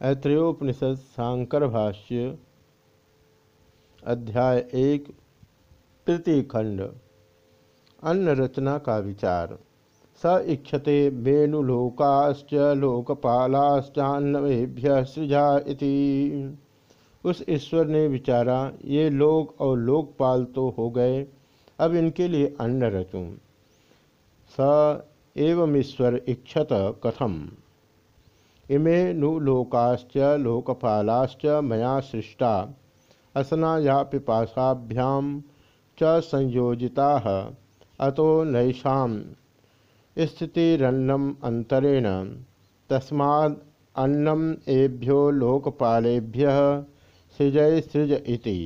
ऐत्रेयोपनिषद सांकर भाष्य, अध्याय एक तृतीय खंड अन्न रचना का विचार। स इक्षते वेणुलोकाश्च लोकपालाश्चान्नवेभ्य सृजा इति। उस ईश्वर ने विचारा, ये लोक और लोकपाल तो हो गए, अब इनके लिए अन्न रचूं। स एवमीश्वर इक्षत कथम। इमे नु लोकाश्च लोकपालाश्च मया सृष्टा। असना या पिपासाभ्याम च संयोजिता, अतो नैषा स्थितिरन्नम अंतरेण तस्माद् अन्नम एभ्यो लोकपालेभ्य सृजय सृज इति।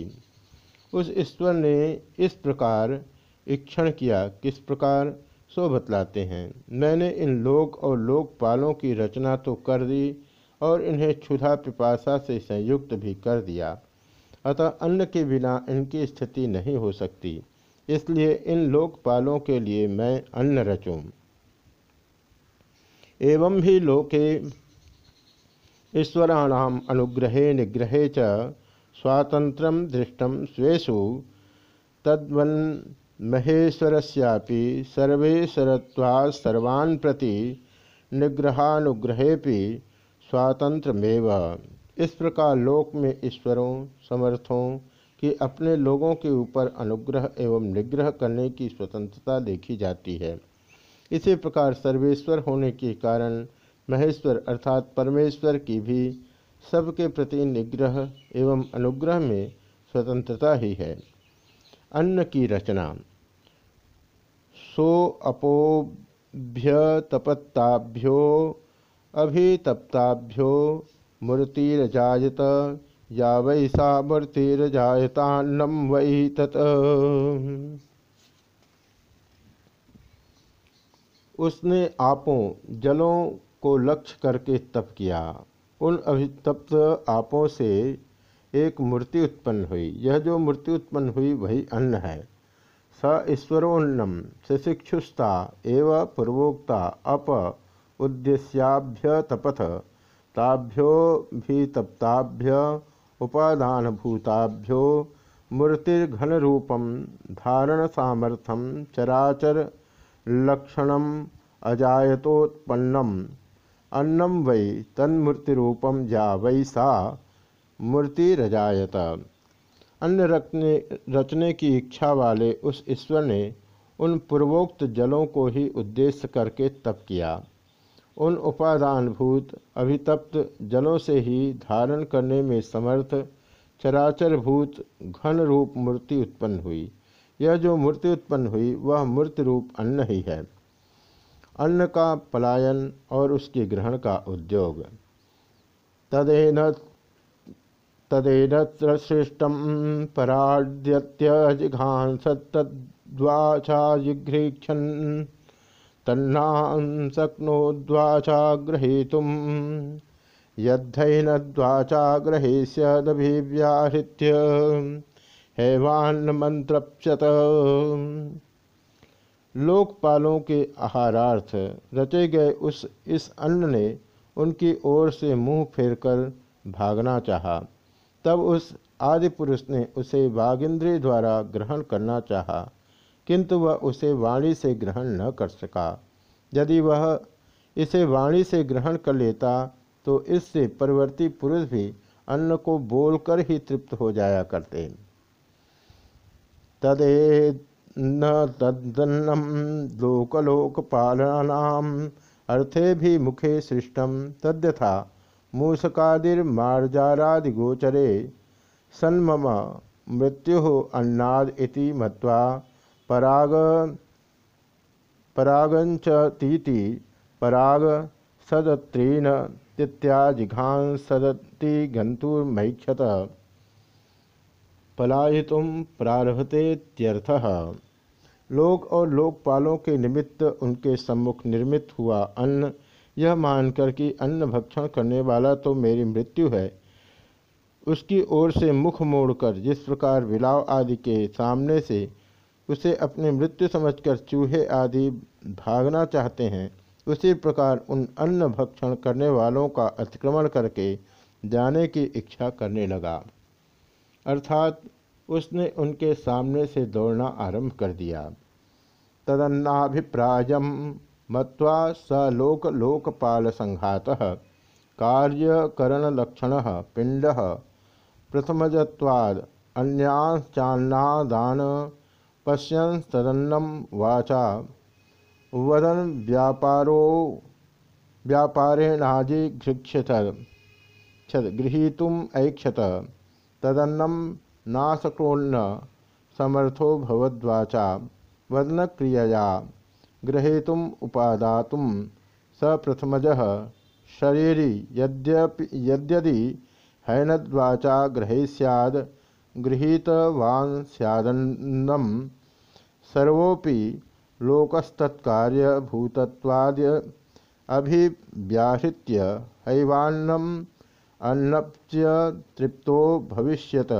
उस ईश्वर ने इस प्रकार इक्षण किया। किस प्रकार? सो बतलाते हैं, मैंने इन लोक और लोकपालों की रचना तो कर दी और इन्हें क्षुधा पिपासा से संयुक्त भी कर दिया। अतः अन्न के बिना इनकी स्थिति नहीं हो सकती। इसलिए इन लोकपालों के लिए मैं अन्न रचूं। एवं भी लोके ईश्वराणाम अनुग्रहे निग्रहे च स्वातंत्र दृष्टम स्वेशु तद्वन महेश्वरस्यापि सर्वेश्वरत्वा सर्वान् प्रति निग्रहानुग्रहेपि स्वातंत्रमेव इस प्रकार लोक में ईश्वरों, समर्थों की अपने लोगों के ऊपर अनुग्रह एवं निग्रह करने की स्वतंत्रता देखी जाती है। इसी प्रकार सर्वेश्वर होने के कारण महेश्वर अर्थात परमेश्वर की भी सबके प्रति निग्रह एवं अनुग्रह में स्वतंत्रता ही है। अन्न की रचना। सो अपोभ्य तपत्ताभ्यो अभितप्ताभ्यो मूर्तिरजात या वै सा मूर्तिरजायतान्नम वै तत। उसने आपों, जलों को लक्ष्य करके तप किया। उन अभितप्त आपों से एक मूर्ति उत्पन्न हुई। यह जो मूर्ति उत्पन्न हुई, वही अन्न है। स ईश्वरोन्नम शिशिक्षुस्ता एव पूर्वोक्ता अप उद्देश्याभ्य तपथ ताभ्यो भीतप्ताभ्य उपादानभूताभ्यो मूर्तिर्घनरूपम धारण सामर्थ्यम चराचर लक्षणम अजायतोत्पन्नम अन्नम वै तन्मूर्तिरूपम या वै सा मूर्तिरजात अन्न रखने, रचने की इच्छा वाले उस ईश्वर ने उन पूर्वोक्त जलों को ही उद्देश्य करके तप किया। उन उपादानभूत, अभितप्त जलों से ही धारण करने में समर्थ, चराचर भूत, घन रूप मूर्ति उत्पन्न हुई। यह जो मूर्ति उत्पन्न हुई, वह मूर्त रूप अन्न ही है। अन्न का पलायन और उसके ग्रहण का उद्योग। तदेन तदेनत्र सृष्टम पराड्यत्यजिघांसत्तद्वाचा जिघ्रीक्षन् तन्नां शक्नोद्वाचा ग्रहीतुं यद्धैनद्वाचा ग्रहेष्यदभिव्याहृत्य हैवान्नमंत्रप्यत लोकपालों के आहारार्थ रचे गए उस इस अन्न ने उनकी ओर से मुँह फेरकर भागना चाहा। तब उस आदि पुरुष ने उसे वागिंद्री द्वारा ग्रहण करना चाहा, किंतु वह उसे वाणी से ग्रहण न कर सका। यदि वह इसे वाणी से ग्रहण कर लेता तो इससे परवर्ती पुरुष भी अन्न को बोलकर ही तृप्त हो जाया करते। तदे न तदन्नम लोकलोकपालनाम अर्थे भी मुखे सृष्टम तद्यथा। मूषकादिर्मार्जारादिगोचरे सन्मम मृत्यु अन्नाद इति मत्वा पराग परागंचतीति पराग सदत्रीन तिथ्याजिघान सदति गंतुर्मैक्षत पलायितुम प्रारभतेत्यर्थः। लोक और लोकपालों के निमित्त उनके सम्मुख निर्मित हुआ अन्न यह मानकर कि अन्न भक्षण करने वाला तो मेरी मृत्यु है। उसकी ओर से मुख मोड़कर जिस प्रकार विलाव आदि के सामने से उसे अपनी मृत्यु समझकर चूहे आदि भागना चाहते हैं, उसी प्रकार उन अन्न भक्षण करने वालों का अतिक्रमण करके जाने की इच्छा करने लगा। अर्थात उसने उनके सामने से दौड़ना आरंभ कर दिया। तदन्नाभिप्राय मत्वा स लोक लोकपाल संघात कार्यकरणलक्षण पिंड प्रथमजत्वाद अन्याश्चान्नादान पश्यंस्तदन्नम वाचा वदन व्यापारो व्यापारेणाजिघृक्षत गृहीतुम ऐक्षत। तदन्नम नाशकोन्न समर्थो भवद्वाचा। वदनक्रियया ग्रहेतुम उपादातुम। स प्रथमज शरीरी यद्यपि यद्यदि हैनद्वाचा ग्रहे सैद गृहीतवान् स्यादन्नम। सर्वोपि लोकस्तत्कार्यभूतत्वाद्य अभिव्याहृत्य हैवान्नम। अन्नप्य तृप्तो भविष्यत।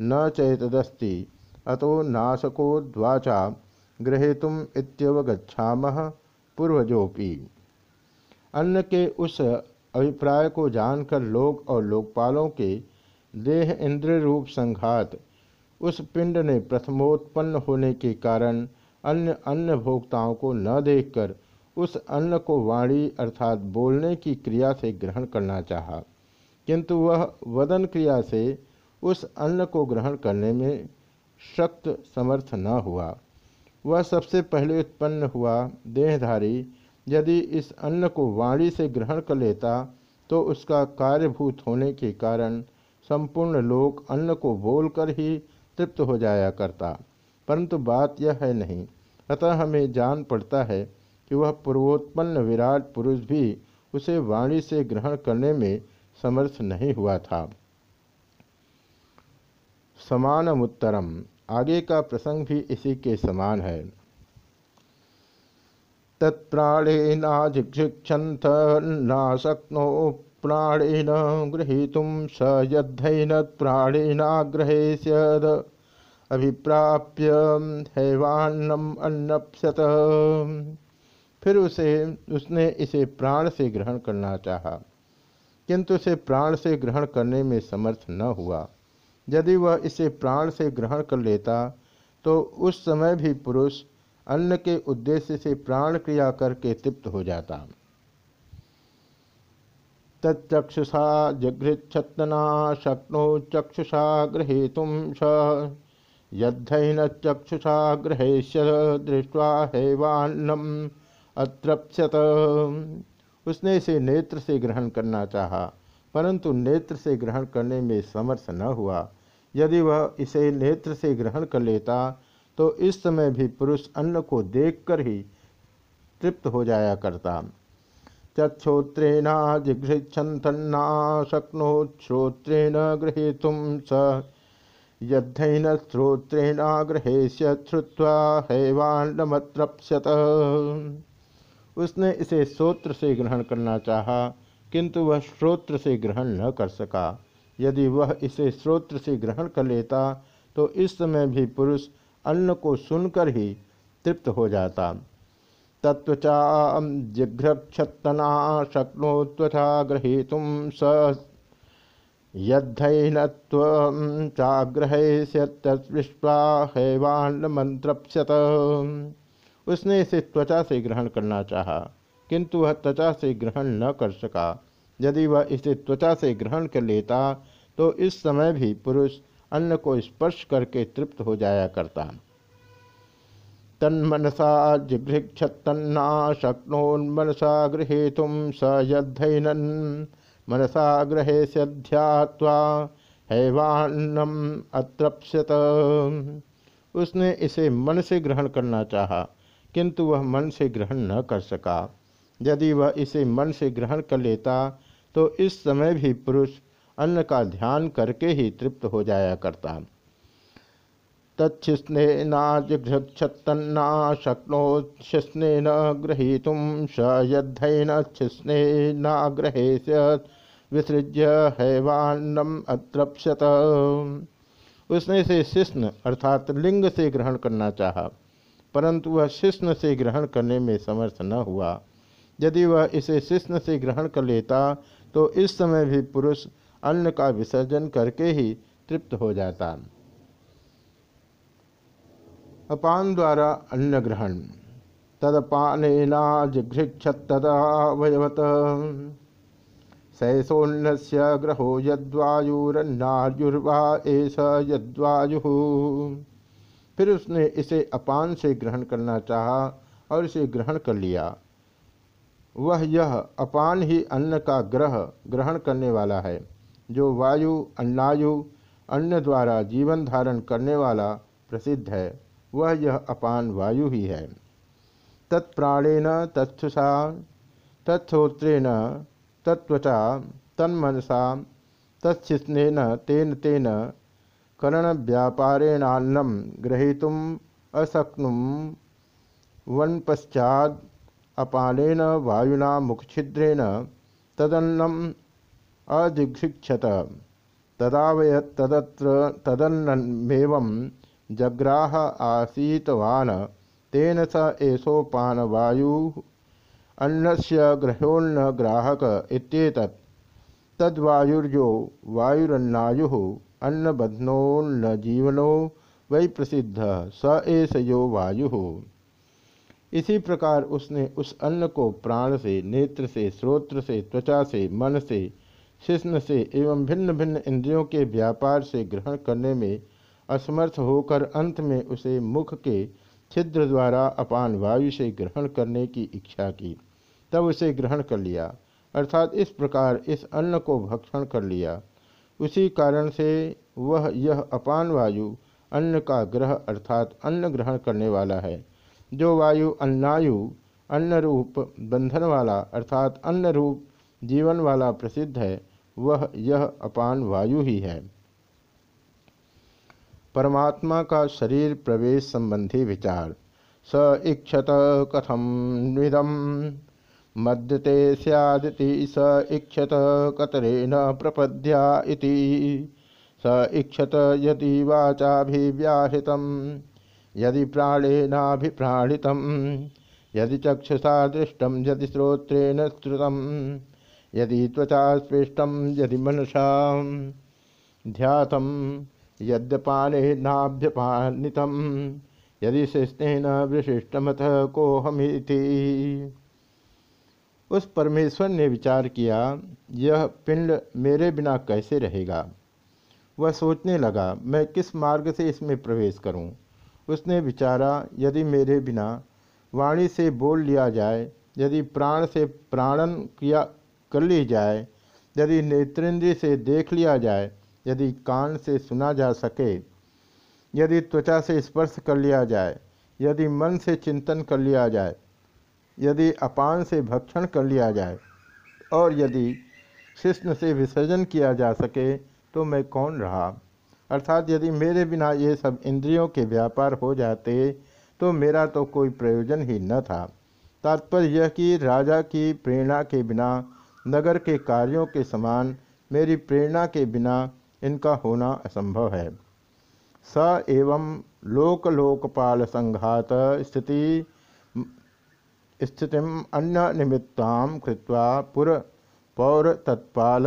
न चैतदस्ति। अतो नाशको द्वाचा ग्रहेतुम इत्यवगछामः पूर्वजोपि अन्न के उस अभिप्राय को जानकर लोक और लोकपालों के देह इंद्र रूप संघात उस पिंड ने प्रथमोत्पन्न होने के कारण अन्य अन्य भोक्ताओं को न देखकर उस अन्न को वाणी अर्थात बोलने की क्रिया से ग्रहण करना चाहा। किंतु वह वदन क्रिया से उस अन्न को ग्रहण करने में शक्त समर्थ न हुआ। वह सबसे पहले उत्पन्न हुआ देहधारी। यदि इस अन्न को वाणी से ग्रहण कर लेता तो उसका कार्यभूत होने के कारण संपूर्ण लोक अन्न को बोलकर ही तृप्त हो जाया करता। परंतु बात यह है नहीं। अतः हमें जान पड़ता है कि वह पूर्वोत्पन्न विराट पुरुष भी उसे वाणी से ग्रहण करने में समर्थ नहीं हुआ था। समानमुत्तरम। आगे का प्रसंग भी इसी के समान है। तत्प्राणेनाजिक्षिक्षन्त नाशक्नो प्राणेन गृहीतुं स यद्धैन प्राणेनाग्रहे स्यद अभिप्राप्य हैवान्नम अन्नप्यत फिर उसे, उसने इसे प्राण से ग्रहण करना चाहा, किंतु उसे प्राण से ग्रहण करने में समर्थ न हुआ। यदि वह इसे प्राण से ग्रहण कर लेता तो उस समय भी पुरुष अन्न के उद्देश्य से प्राण क्रिया करके तृप्त हो जाता। तच्चक्षुषा जघृच्छत्तना शक्नो चक्षुषा गृहीतुम स। यद्धन चक्षुषा ग्रहेश्य दृष्टवा हैवान्नम अतृप्स्यत। उसने इसे नेत्र से ग्रहण करना चाहा, परंतु नेत्र से ग्रहण करने में समर्थ न हुआ। यदि वह इसे नेत्र से ग्रहण कर लेता तो इस समय भी पुरुष अन्न को देखकर ही तृप्त हो जाया करता। चक्षोत्रेणा जिघृक्षन्ना शक्नोत्श्रोत्रेण गृहीतुम स। यद्धन श्रोत्रेणाग्रहेश्य श्रुवा हैवाण्डमत्रप्स्यत। उसने इसे श्रोत्र से ग्रहण करना चाहा, किंतु वह श्रोत्र से ग्रहण न कर सका। यदि वह इसे श्रोत्र से ग्रहण कर लेता तो इस समय भी पुरुष अन्न को सुनकर ही तृप्त हो जाता। तत्वचा जिघ्रक्षतना शक्नो त्वचा ग्रहीतुम स। यद्धैनत्व मंत्रप्यत उसने इसे त्वचा से ग्रहण करना चाहा, किंतु वह त्वचा से ग्रहण न कर सका। यदि वह इसे त्वचा से ग्रहण कर लेता तो इस समय भी पुरुष अन्न को स्पर्श करके तृप्त हो जाया करता। तन्मनसा जिघृक्षत्तन्ना शक्नोन्मनसा गृहीतुम स यद्धनन। मनसा ग्रहे सध्यात्वा हैवान्नम अतृप्स्यत उसने इसे मन से ग्रहण करना चाहा, किंतु वह मन से ग्रहण न कर सका। यदि वह इसे मन से ग्रहण कर लेता तो इस समय भी पुरुष अन्न का ध्यान करके ही तृप्त हो जाया करता। तच्छिस्नेनाजिघ्रक्षत्तन्ना शक्नोच्छिस्नेन ग्रहीतुम स यद्धैनच्छिस्नेनाग्रहे विसृज्य हैवान्नम अतृप्स्यत उसने से शिष्ण अर्थात लिंग से ग्रहण करना चाहा, परंतु वह शिष्ण से ग्रहण करने में समर्थ न हुआ। यदि वह इसे शिष्ण से ग्रहण कर लेता तो इस समय भी पुरुष अन्न का विसर्जन करके ही तृप्त हो जाता। अपान द्वारा अन्न ग्रहण। तदपानेनाजिघृक्षतदावयवत सैसोन्न से ग्रहो यद्वायुरन्नायुर्वा ऐसा यद्वायु। फिर उसने इसे अपान से ग्रहण करना चाहा और इसे ग्रहण कर लिया। वह यह अपान ही अन्न का ग्रह ग्रहण करने वाला है, जो वायु, अन्नायु, अन्न द्वारा जीवन धारण करने वाला प्रसिद्ध है, वह यह अपान वायु ही है। तत्प्राणेन तत्सुषा तत्श्रोत्रेण तत्वचा तन्मनसा तत्शिस्न तेन तेन करणव्यापारेणान्नम ग्रहीतुम अशक्नुम वन पश्चात अपानेन वायुना मुखछिद्रेण तदन्नम अजिघिक्षत तदावय तदत्र तदन्नमेवं जग्राह आसीतवान्। तेन स एषोपान वायु अन्नस्य ग्रहोन्न ग्राहक इत्येतत् वायुरन्नायुः अन्नबध्नोन्न जीवनो वै प्रसिद्ध स एष यो वायु। इसी प्रकार उसने उस अन्न को प्राण से, नेत्र से श्रोत्र से, त्वचा से, मन से शिष्ण से एवं भिन्न भिन्न इंद्रियों के व्यापार से ग्रहण करने में असमर्थ होकर अंत में उसे मुख के छिद्र द्वारा अपान वायु से ग्रहण करने की इच्छा की। तब उसे ग्रहण कर लिया। अर्थात इस प्रकार इस अन्न को भक्षण कर लिया। उसी कारण से वह, यह अपान वायु अन्न का ग्रह अर्थात अन्न ग्रहण करने वाला है। जो वायु अन्नायु अन्न रूप बंधन वाला अर्थात अन्न रूप जीवन वाला प्रसिद्ध है, वह यह अपान वायु ही है। परमात्मा का शरीर प्रवेश संबंधी विचार। स इक्षत कथम निदम मद्यते सैदिति स इक्षत कतरे न प्रपद्या स इक्षत यदि वाचाभिव्याहृतम्। यदि प्राणेनाभिप्राणित यदि चक्षुषा दृष्ट यदि श्रोत्रेण श्रुत यदि त्वचा स्पृष्ट यदि मनसा ध्यात यद्यपानेनाभ्यपानित यदि शिस्तेन विशिष्टमथ कोहमीति उस परमेश्वर ने विचार किया, यह पिंड मेरे बिना कैसे रहेगा वह सोचने लगा, मैं किस मार्ग से इसमें प्रवेश करूँ? उसने विचारा, यदि मेरे बिना वाणी से बोल लिया जाए, यदि प्राण से प्राणन किया कर ली जाए, यदि नेत्रेंद्रिय से देख लिया जाए, यदि कान से सुना जा सके, यदि त्वचा से स्पर्श कर लिया जाए, यदि मन से चिंतन कर लिया जाए, यदि अपान से भक्षण कर लिया जाए, और यदि शिष्ण से विसर्जन किया जा सके तो मैं कौन रहा? अर्थात यदि मेरे बिना ये सब इंद्रियों के व्यापार हो जाते तो मेरा तो कोई प्रयोजन ही न था। तात्पर्य यह कि राजा की प्रेरणा के बिना, नगर के कार्यों के समान, मेरी प्रेरणा के बिना इनका होना असंभव है। स एवं लोक लोकपाल संघात स्थिति स्थिति अन्य निमित्ता कृत्वा पुर पौर तत्पाल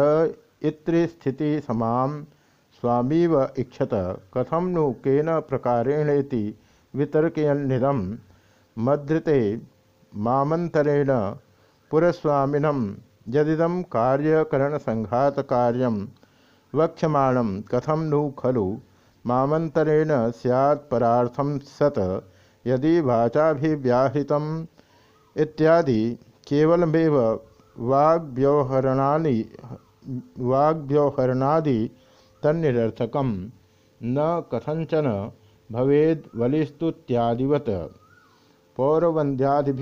इत्र स्थिति समाम स्वामीव इक्षत कथम नु केन प्रकारेणेति वितर्कयन्निदम मद्रते मामंतरेण पुरस्वामिनम यदिदम कार्यकरण संघात कार्य वक्ष्यमाण कथम नु खलु मामंतरेण सैत्परार्थम सत, यदि वाचाभिव्याहृत इत्यादि। केवलमेव वाग्व्यवहरणानि वाग्व्यवहरणादि तन्निरर्थकम न कथंचन भवेद बलिस्तुत्यादिवत पौरवंद्यादि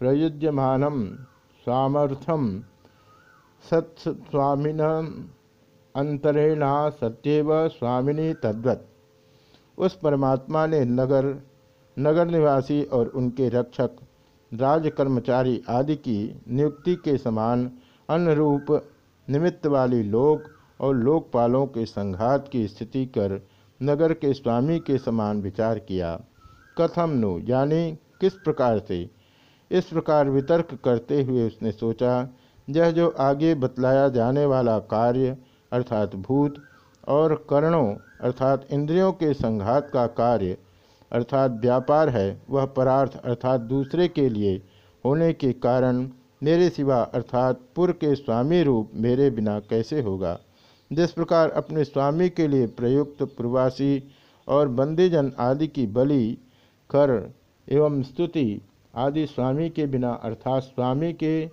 प्रयुज्यमान सामर्थ्यम सत्स्वामीन अंतरेणा सत्यव स्वामिनी तद्वत। उस परमात्मा ने नगर नगर निवासी और उनके रक्षक राज कर्मचारी आदि की नियुक्ति के समान अनुरूप निमित्त वाली लोक और लोकपालों के संघात की स्थिति कर नगर के स्वामी के समान विचार किया। कथम नु, यानी किस प्रकार से? इस प्रकार वितर्क करते हुए उसने सोचा यह जो आगे बतलाया जाने वाला कार्य, अर्थात भूत, और कर्णों, अर्थात इंद्रियों के संघात का कार्य, अर्थात व्यापार है, वह परार्थ, अर्थात दूसरे के लिए होने के कारण मेरे सिवा, अर्थात पुर के स्वामी रूप मेरे बिना कैसे होगा? जिस प्रकार अपने स्वामी के लिए प्रयुक्त प्रवासी और बंदीजन आदि की बलि, कर एवं स्तुति आदि स्वामी के बिना अर्थात स्वामी के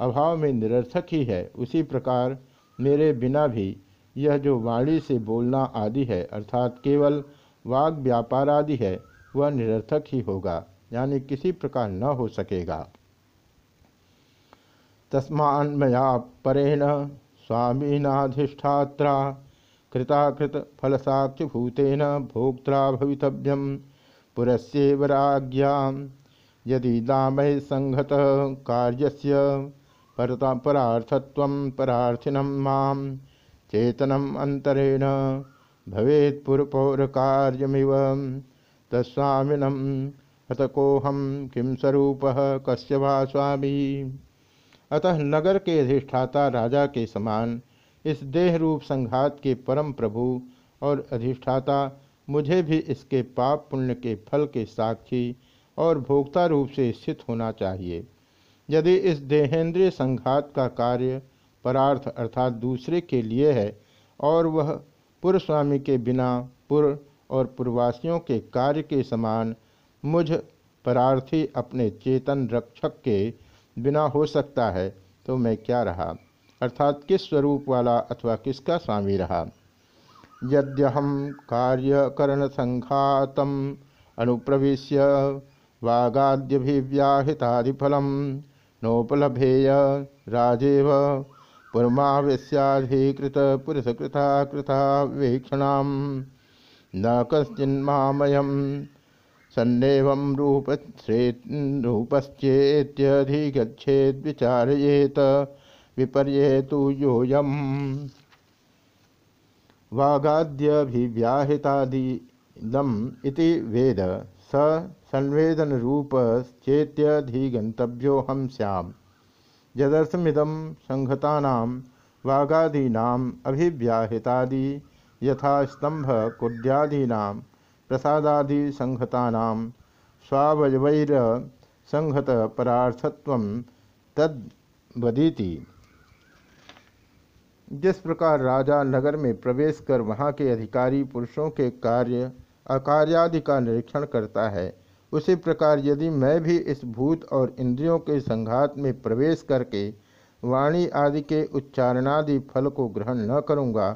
अभाव में निरर्थक ही है, उसी प्रकार मेरे बिना भी यह जो वाणी से बोलना आदि है, अर्थात केवल वाग व्यापार आदि है, वह निरर्थक ही होगा, यानी किसी प्रकार न हो सकेगा। तस्मान्मया परेण स्वामीनाधिष्ठात्रा कृताकृत फलसाक्षिभूतेन भोक्ता भवितव्यम। पुरस्येवराज्ञा यदि दामय संहत कार्यस्य परता परार्थत्व परार्थिनम माम। चेतनम अंतरेण भवेत् पुरपौर कार्यमिव तस्वामिनम हतकोहम किम स्वरूप? कस्य वा स्वामी? अतः नगर के अधिष्ठाता राजा के समान, इस देह रूप संघात के परम प्रभु और अधिष्ठाता मुझे भी इसके पाप पुण्य के फल के साक्षी और भोक्ता रूप से स्थित होना चाहिए। यदि इस देहेंद्रिय संघात का कार्य परार्थ अर्थात दूसरे के लिए है और वह पुरस्वामी के बिना पुर और पूर्वासियों के कार्य के समान मुझ परार्थी अपने चेतन रक्षक के बिना हो सकता है तो मैं क्या रहा? अर्थात किस स्वरूप वाला अथवा किसका स्वामी रहा? यद्यहम कार्यकरण संघातम अनुप्रविश्य वागाद्यभिव्याहितादिफलम नोपलभेय राजेव पुरमावेश्याधिकृत पुरुषकृता कृता वीक्षणाम न कश्चिन्मामयम सन्नेव रूपश्रेत रूपश्चेत्यधिगछेद विचारयेत विपर्येतु योऽयम्। वागाद्यभिव्याहितादिदम् इति वेद। स संवेदन रूप चेत्यधिगंतव्योहम श्याम यदर्थमिदम संहतानाम वागादीनाम अभिव्याहितादि यथा स्तंभ कुड्यादीना प्रसादादि संहतानाम स्वावयवैर संहत परार्थत्व तद्वदीति। जिस प्रकार राजा नगर में प्रवेश कर वहाँ के अधिकारी पुरुषों के कार्य, अकार्यादि का निरीक्षण करता है, उसी प्रकार यदि मैं भी इस भूत और इंद्रियों के संघात में प्रवेश करके वाणी आदि के उच्चारणादि फल को ग्रहण न करूँगा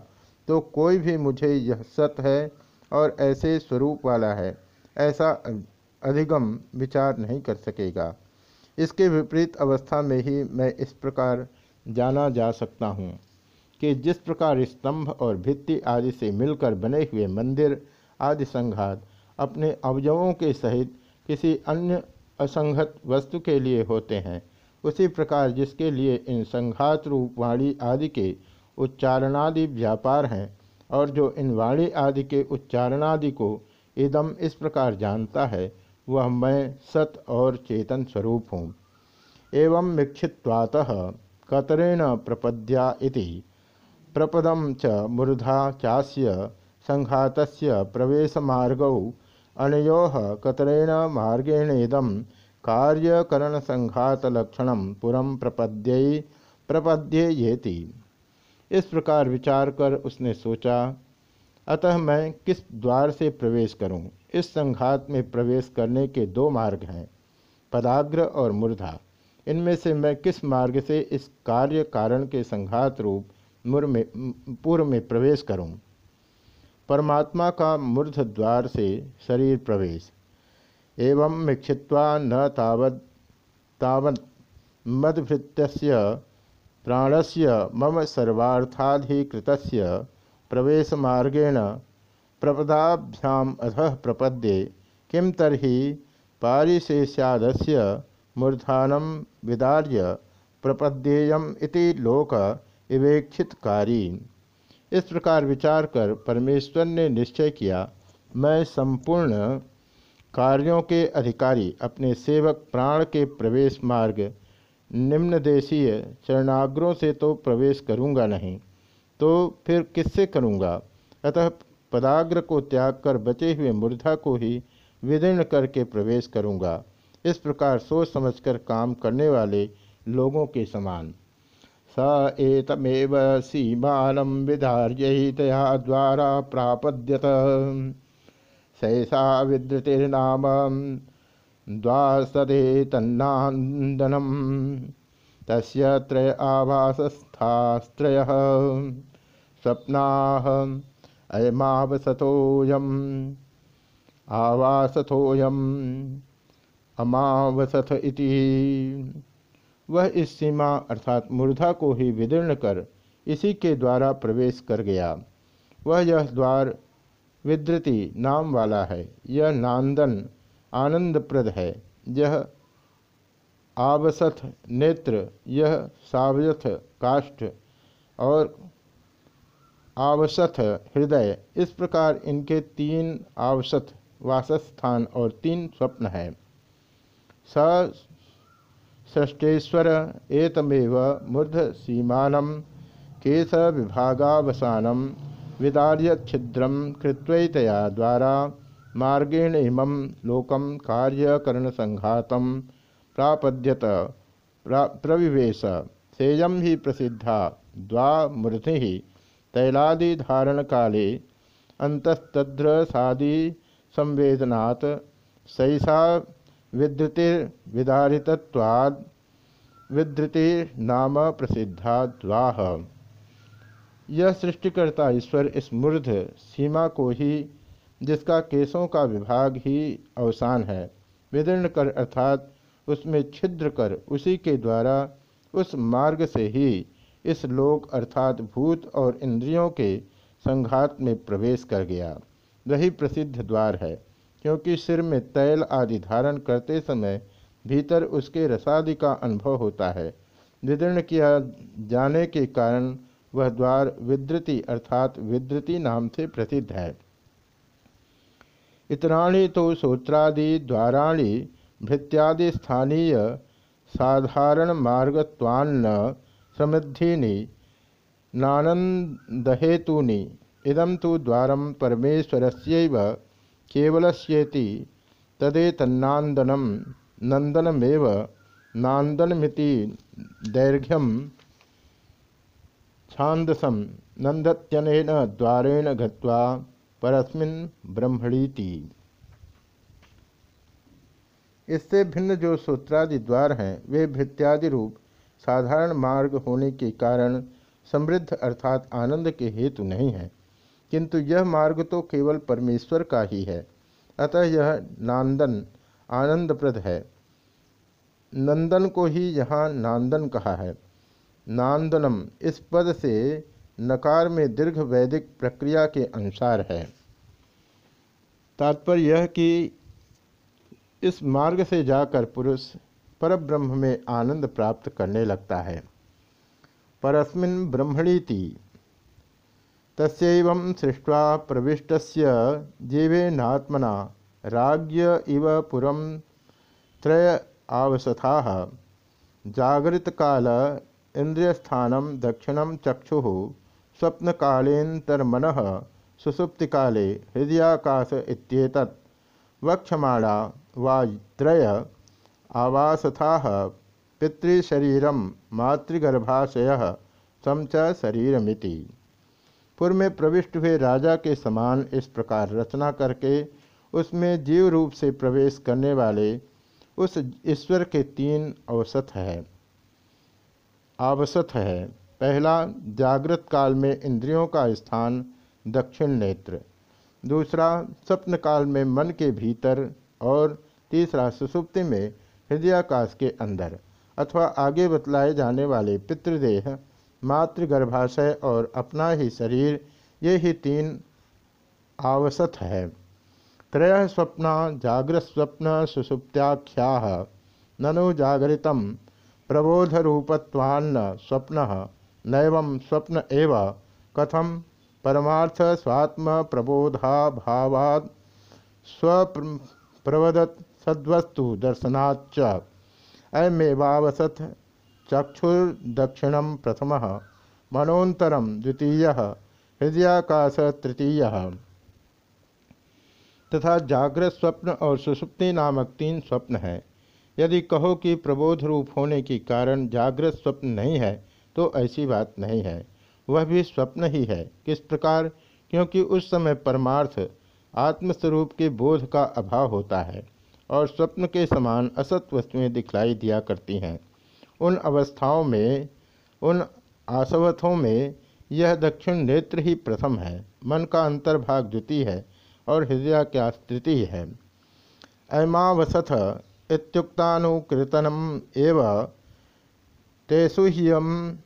तो कोई भी मुझे यह सत है और ऐसे स्वरूप वाला है, ऐसा अधिगम विचार नहीं कर सकेगा। इसके विपरीत अवस्था में ही मैं इस प्रकार जाना जा सकता हूँ कि जिस प्रकार स्तंभ और भित्ति आदि से मिलकर बने हुए मंदिर आदि संघात अपने अवयवों के सहित किसी अन्य असंगत वस्तु के लिए होते हैं, उसी प्रकार जिसके लिए इन संघात रूप वाणी आदि के उच्चारणादि व्यापार हैं और जो इन वाणी आदि के उच्चारणादि को इदम इस प्रकार जानता है, वह मैं सत और चेतन स्वरूप हूँ। एवं मिक्षित्वात कतरेण प्रपद्या इति। प्रपदम च मूर्धा चास्य संघात प्रवेश मार्गौ अनयो कतरेण मार्गेणेदम कार्यकरण संघात लक्षण पुरम प्रपद्य इस प्रकार विचार कर उसने सोचा, अतः मैं किस द्वार से प्रवेश करूँ? इस संघात में प्रवेश करने के दो मार्ग हैं, पदाग्र और मूर्धा इनमें से मैं किस मार्ग से इस कार्य कारण के संघात रूप मुर में, पूर्व में प्रवेश करूँ? परमात्मा का मूर्ध द्वार से शरीर प्रवेश एवं मिक्षित्वा न तावत तावत मदभृत्य प्राणस्य मम सर्वार्थाधिकृत प्रवेशमार्गेण प्रपदाभ्याम अधः प्रपद्ये। किं तरी पारिशेष्यादस्य मूर्धानम विदार्य प्रपद्येयम इति लोक इवेक्षितकारी इस प्रकार विचार कर परमेश्वर ने निश्चय किया, मैं संपूर्ण कार्यों के अधिकारी, अपने सेवक प्राण के प्रवेश मार्ग निम्न देशीय चरणाग्रों से तो प्रवेश करूँगा नहीं तो फिर किससे करूँगा? अतः पदाग्र को त्याग कर बचे हुए मूर्धा को ही विदीर्ण करके प्रवेश करूँगा। इस प्रकार सोच समझकर काम करने वाले लोगों के समान। स एतमेव विधार्य तया द्वारा प्रापद्यत। सैषा विद्रतिर्नाम द्वासदे तन्नान्दनम तस्य त्रय आवासस्थास्त्रय। स्वप्ना अयमावसथोऽयम् आवासथोऽयम् अमावसथ इति। वह इस सीमा अर्थात मूर्धा को ही विदीर्ण कर इसी के द्वारा प्रवेश कर गया। वह यह द्वार विद्रति नाम वाला है। यह नांदन आनंदप्रद है। यह आवसथ नेत्र, यह सावयथ काष्ठ और आवसथ हृदय, इस प्रकार इनके तीन आवसथ वासस्थान और तीन स्वप्न है। स सृष्टेश्वर एतमेव मूर्ध सीमान केश विभागावसानम विदार्य छिद्रम कृत्वैतया द्वारा मार्गेण इमं लोकम कार्यकरण संघातम प्रापद्यत प्रविवेश सेयम ही प्रसिद्धा, द्वामूर्ति तैलादिधारण काले अंतस्तद्रसादि संवेदनात् सैषा विद्युतिर्विदारितवाद विद्युति नाम प्रसिद्धा द्वाह। यह सृष्टिकर्ता ईश्वर इस मूर्ध सीमा को ही जिसका केशों का विभाग ही अवसान है। विदीर्ण कर अर्थात उसमें छिद्र कर उसी के द्वारा उस मार्ग से ही इस लोक अर्थात भूत और इंद्रियों के संघात में प्रवेश कर गया। वही प्रसिद्ध द्वार है, क्योंकि सिर में तैल आदि धारण करते समय भीतर उसके रसादि का अनुभव होता है। विदीर्ण किया जाने के कारण वह द्वार विद्रति अर्थात विद्रति नाम से प्रसिद्ध है। इतराणी तो सूत्रादि, द्वाराणी भृत्यादि स्थानीय साधारण मार्गत्वान्न समृद्धि नानंदहेतूनि इदम तो द्वार परमेश्वरस्यैव केवलस्येति, तदेतन्नान्दनं नंदनमेव नान्दनमिति दैर्घ्यम छांदसम नंदत्यन द्वारेण घत्वा परस्मिन ब्रह्मणीति इससे भिन्न जो सूत्रादि द्वार हैं, वे भृत्यादि रूप, साधारण मार्ग होने के कारण समृद्ध अर्थात आनंद के हेतु नहीं है। किंतु यह मार्ग तो केवल परमेश्वर का ही है। अतः यह नांदन, आनंदप्रद है। नंदन को ही यहाँ नांदन कहा है। नांदनम, इस पद से नकार में दीर्घ वैदिक प्रक्रिया के अनुसार है। तात्पर्य यह कि इस मार्ग से जाकर पुरुष परब्रह्म में आनंद प्राप्त करने लगता है। परस्मिन ब्रह्मणीति तस्व सृष्ट्वा प्रविष्ट जीवेनात्मना राज्य इव पुरम त्रय आवसथा जागृत काल इंद्रियस्थान दक्षिण चक्षु स्वप्न कालेतरमन सुसुप्ति काले हृदयाकाश इत्येतत्। वक्षमाणा वात्रय आवासथा, पितृशरीर, मातृगर्भाशय समच शरीरमिति। पूर्व में प्रविष्ट हुए राजा के समान इस प्रकार रचना करके, उसमें जीव रूप से प्रवेश करने वाले उस ईश्वर के तीन अवसत है। आवसत है। पहला, जागृत काल में इंद्रियों का स्थान दक्षिण नेत्र। दूसरा स्वप्न काल में मन के भीतर और तीसरा, सुसुप्ति में हृदयाकाश के अंदर, अथवा आगे बतलाए जाने वाले पितृदेह, मातृगर्भाशय और अपना ही शरीर, ये ही तीन आवसत है। त्रय स्वप्न, जागृत स्वप्न, सुसुप्त्याख्या। ननु जागृतम प्रबोधरूपत्वान्न स्वप्न। नैव स्वप्न एव कथम परमार्थ स्वात्म प्रबोधा भावाद स्वप्रवदत सद्वस्तु दर्शनाच अयमेवावसत चक्षुर्दक्षिण प्रथम मनोन्तरम द्वितीय, हृदयाकाश तृतीय। तथा जागृत स्वप्न और सुसुप्ति नामक तीन स्वप्न हैं। यदि कहो कि प्रबोध रूप होने के कारण जागृत स्वप्न नहीं है तो ऐसी बात नहीं है। वह भी स्वप्न ही है। किस प्रकार? क्योंकि उस समय परमार्थ आत्मस्वरूप के बोध का अभाव होता है और स्वप्न के समान असत वस्तुएँ दिखलाई दिया करती हैं। उन अवस्थाओं में, उन आसवथों में यह दक्षिण नेत्र ही प्रथम है। मन का अंतर्भाग द्वितीय है और हृदय क्या तृतीय है। ऐमावसथ इत्युक्तानुकृतनम एव तेसुह्यम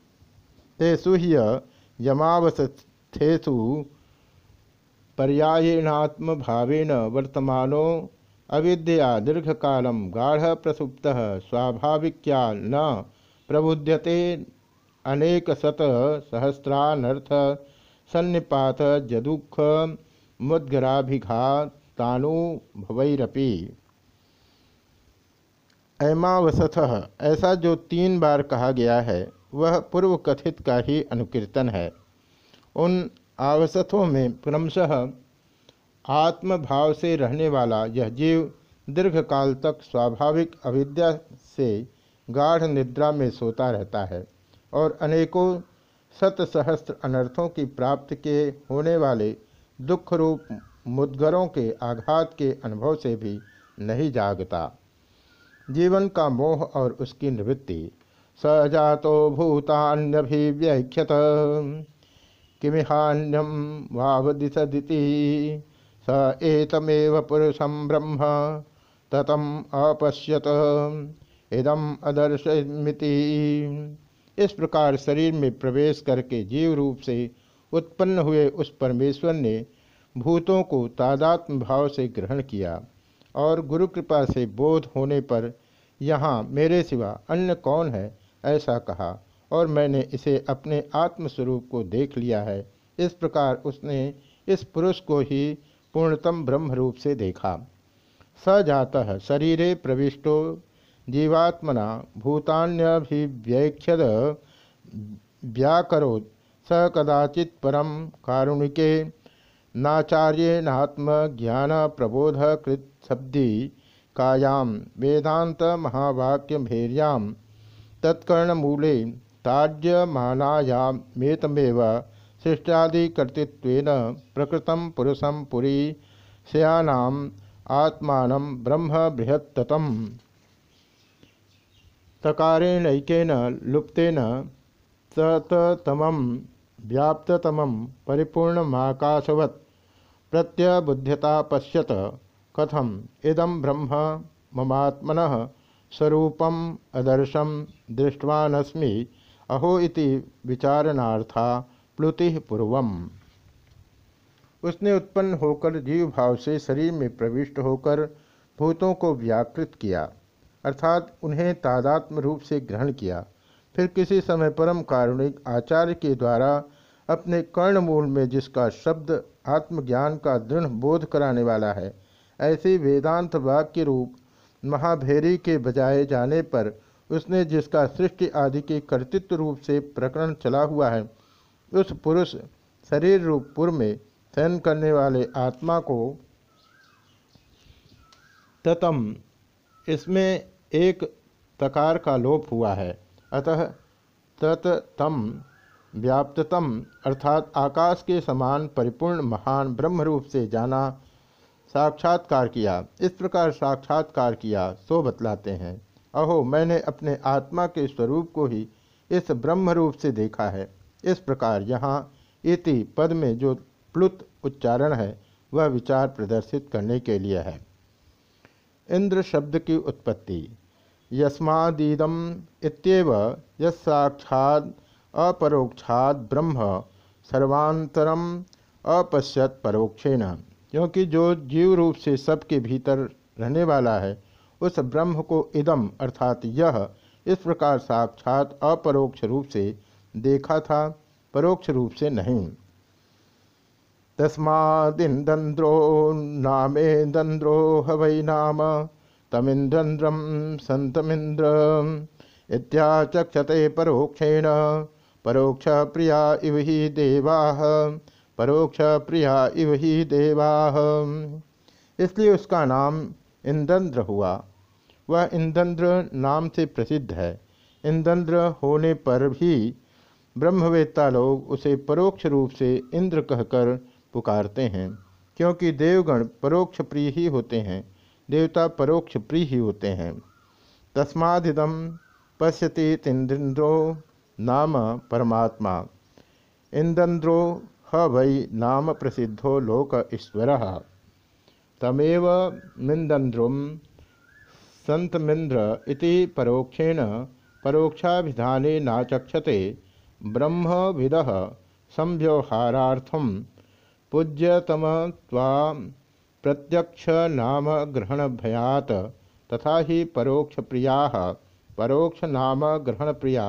तेसुह्य यमावसथेसु पर्यायेणात्म भावेन वर्तमानो अविद्या दीर्घ कालम गाढ़ प्रसुप्त स्वाभाविक्या न प्रबुध्यते अनेक शत सहस्रानर्थ सन्निपात जदुख मुद्गराभिघातानुभवैरपि ऐमावसथ ऐसा जो तीन बार कहा गया है वह पूर्व कथित का ही अनुकीर्तन है। उन आवसथों में क्रमशः आत्मभाव से रहने वाला यह जीव दीर्घकाल तक स्वाभाविक अविद्या से गाढ़ निद्रा में सोता रहता है और अनेकों शत सहस्त्र अनर्थों की प्राप्ति के होने वाले दुख रूप मुद्गरों के आघात के अनुभव से भी नहीं जागता। जीवन का मोह और उसकी निवृत्ति सजातो भूतान्यभिव्यख्यत किमिहान्यम वावदिशदिति स एतमेव पुरुषम ब्रह्म, ततम अपश्यत। इदम अदर्शमिति इस प्रकार शरीर में प्रवेश करके जीव रूप से उत्पन्न हुए उस परमेश्वर ने भूतों को तादात्म भाव से ग्रहण किया और गुरु कृपा से बोध होने पर यहाँ मेरे सिवा अन्य कौन है? ऐसा कहा, और मैंने इसे अपने आत्मस्वरूप को देख लिया है। इस प्रकार उसने इस पुरुष को ही पूर्णतम ब्रह्म रूप से देखा। स जाता शरीरे प्रविष्टो जीवात्मना भूतान्यभिव्यक्षद व्याकरो स कदाचित परम कारुणिके नाचार्येनात्म ज्ञान प्रबोध कृत शब्दी कायाम वेदांत महावाक्य भेर्याम तत्कर्णमूले ताज्यमानायामेतमेव सृष्टादिकर्तृत्वेन प्रकृतं पुरुषं पुरी शयानाम् आत्मान ब्रह्म बृहत्ततम् तकारेणैकेन लुप्तेन सततमं व्याप्ततमं परिपूर्णमाकाशवत् प्रत्यबुध्यता पश्यत कथम इदम ब्रह्म ममात्मनः स्वरूपम अदर्शम दृष्टवानस्मि, अहो इति विचारणार्था प्लुति पूर्वम। उसने उत्पन्न होकर जीव भाव से शरीर में प्रविष्ट होकर भूतों को व्याकृत किया, अर्थात उन्हें तादात्म रूप से ग्रहण किया। फिर किसी समय परम कारुणिक आचार्य के द्वारा अपने कर्णमूल में जिसका शब्द आत्मज्ञान का दृढ़ बोध कराने वाला है, ऐसे वेदांत वाक्य रूप महाभेरी के बजाए जाने पर उसने जिसका सृष्टि आदि के कर्तृत्व रूप से प्रकरण चला हुआ है, उस पुरुष शरीर रूप पुर में शयन करने वाले आत्मा को ततम, इसमें एक तकार का लोप हुआ है। अतः ततम व्याप्ततम, अर्थात आकाश के समान परिपूर्ण महान ब्रह्म रूप से जाना साक्षात्कार किया। इस प्रकार साक्षात्कार किया, सो बतलाते हैं। अहो, मैंने अपने आत्मा के स्वरूप को ही इस ब्रह्म रूप से देखा है। इस प्रकार यहाँ इति पद में जो प्लुत उच्चारण है, वह विचार प्रदर्शित करने के लिए है। इंद्र शब्द की उत्पत्ति। यस्मादीदम इत्येव यक्षाद अपरोक्षाद ब्रह्म सर्वांतरम अपश्यत परोक्षेण। क्योंकि जो जीव रूप से सबके भीतर रहने वाला है, उस ब्रह्म को इदम अर्थात यह इस प्रकार साक्षात अपरोक्ष रूप से देखा था, परोक्ष रूप से नहीं। तस्मादिंद्रो नामेन्द्रो हवै नाम तमिंद्रम संतमिंद्र इत्याचक्षते परोक्षेण, परोक्ष प्रिया इव ही देवा। परोक्ष प्रिया इव ही देवा। इसलिए उसका नाम इंद्र हुआ। वह इंद्र नाम से प्रसिद्ध है। इंद्र होने पर भी ब्रह्मवेत्ता लोग उसे परोक्ष रूप से इंद्र कहकर पुकारते हैं, क्योंकि देवगण परोक्ष प्रिय ही होते हैं, देवता परोक्ष प्रिय ही होते हैं। तस्मादिदम पश्यति नाम परमात्मा। इंद्रो ह वै नाम प्रसिद्धो लोक ईश्वर। तमेव मिंद्रुम संतमिंद्र इति परोक्षेण परोक्षाभिधाने नाचक्षते ब्रह्मविद संव्यवहारार्थम पूज्यतम प्रत्यक्ष नाम ग्रहण भयात तथा ही परोक्ष प्रिया परोक्ष नाम ग्रहण प्रिया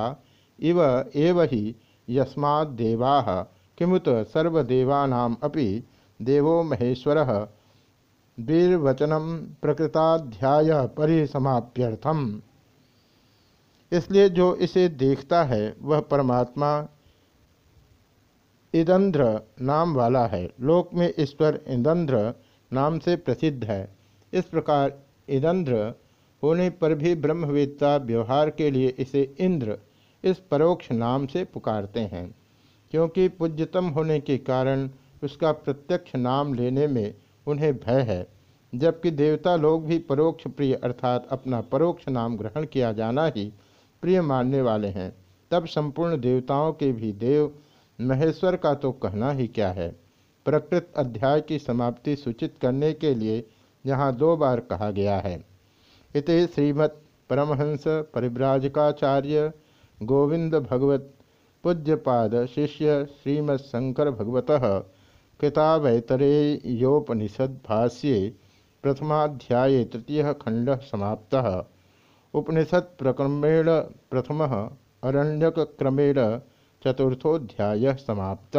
इव एव ही यस्मादेवा किमुत सर्वदेवानाम अपि देवो महेश्वर? वीरवचनम प्रकृताध्याय परिसमाप्यर्थम इसलिए जो इसे देखता है, वह परमात्मा इदंद्र नाम वाला है। लोक में ईश्वर इंद्र नाम से प्रसिद्ध है। इस प्रकार इदंद्र होने पर भी ब्रह्मवेत्ता व्यवहार के लिए इसे इंद्र इस परोक्ष नाम से पुकारते हैं। क्योंकि पूज्यतम होने के कारण उसका प्रत्यक्ष नाम लेने में उन्हें भय है। जबकि देवता लोग भी परोक्ष प्रिय अर्थात अपना परोक्ष नाम ग्रहण किया जाना ही प्रिय मानने वाले हैं। तब संपूर्ण देवताओं के भी देव महेश्वर का तो कहना ही क्या है? प्रकृत अध्याय की समाप्ति सूचित करने के लिए यहाँ दो बार कहा गया है। इत श्रीमत् परमहंस परिव्राजकाचार्य गोविंद भगवत पूज्यपाद शिष्य श्रीमत्शंकर भगवत कृतावैतरेयोपनिषद भाष्ये प्रथमाध्याय तृतीय खंड समाप्त। उपनिषद प्रक्रमेण प्रथम अरण्यक क्रमेण चतुर्थोध्याय समाप्त।